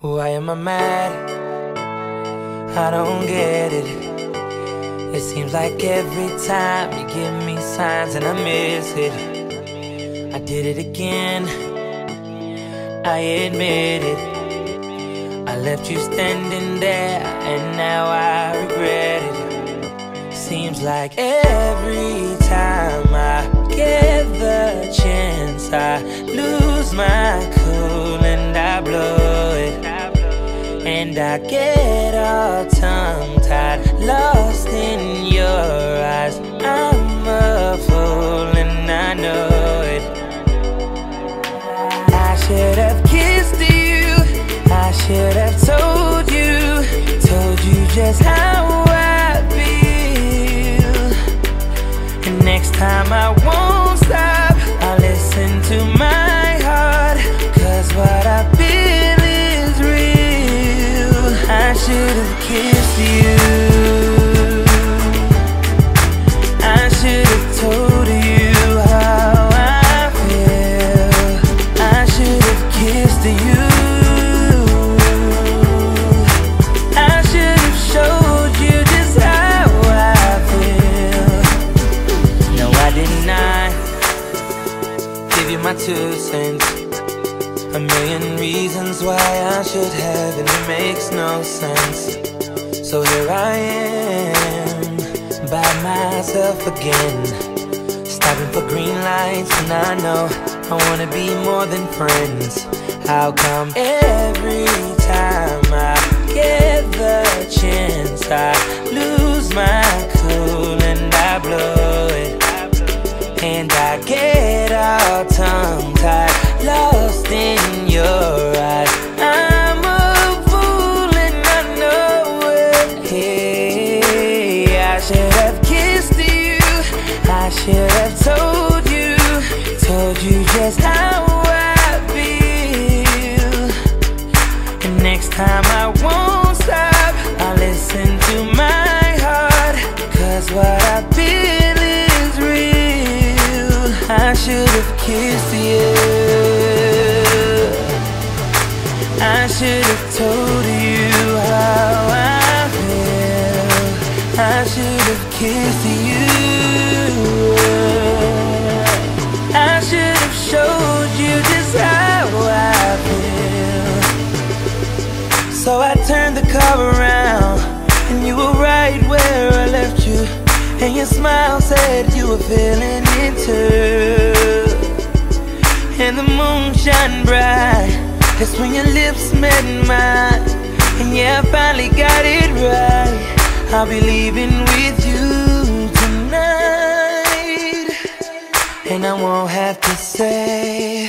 Why am I mad? I don't get it. It seems like every time you give me signs and I miss it. I did it again. I admit it. I left you standing there and now I regret it. Seems like every time I get the chance, I I get all tongue tied, lost in your eyes. I'm a fool and I know it. I should have kissed you, I should have told you, told you just how I feel. And next time I won't stop, I'll listen to my give my two cents. A million reasons why I should have, and it makes no sense. So here I am, by myself again. Stopping for green lights, and I know I wanna be more than friends. How come every time I get the chance, I tongue tied, lost in your eyes. I'm a fool and I know it. Hey, I should have kissed you. I should have told you, told you just how I should have told you how I feel. I should have kissed you. I should have showed you just how I feel. So I turned the car around, and you were right where I left you. And your smile said you were feeling it too. That's when your lips met mine. And yeah, I finally got it right. I'll be leaving with you tonight. And I won't have to say,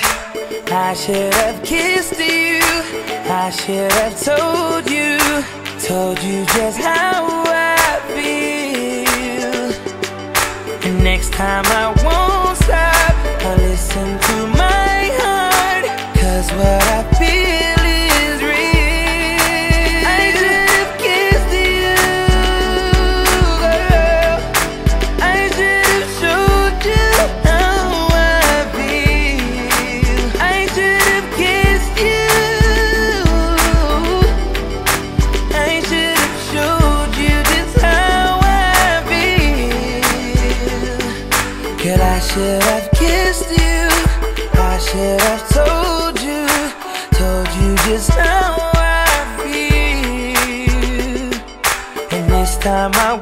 I should have kissed you. I should have told you, told you just how I feel. Next time I Girl, I should have kissed you. I should have told you, told you just how I feel. And this time I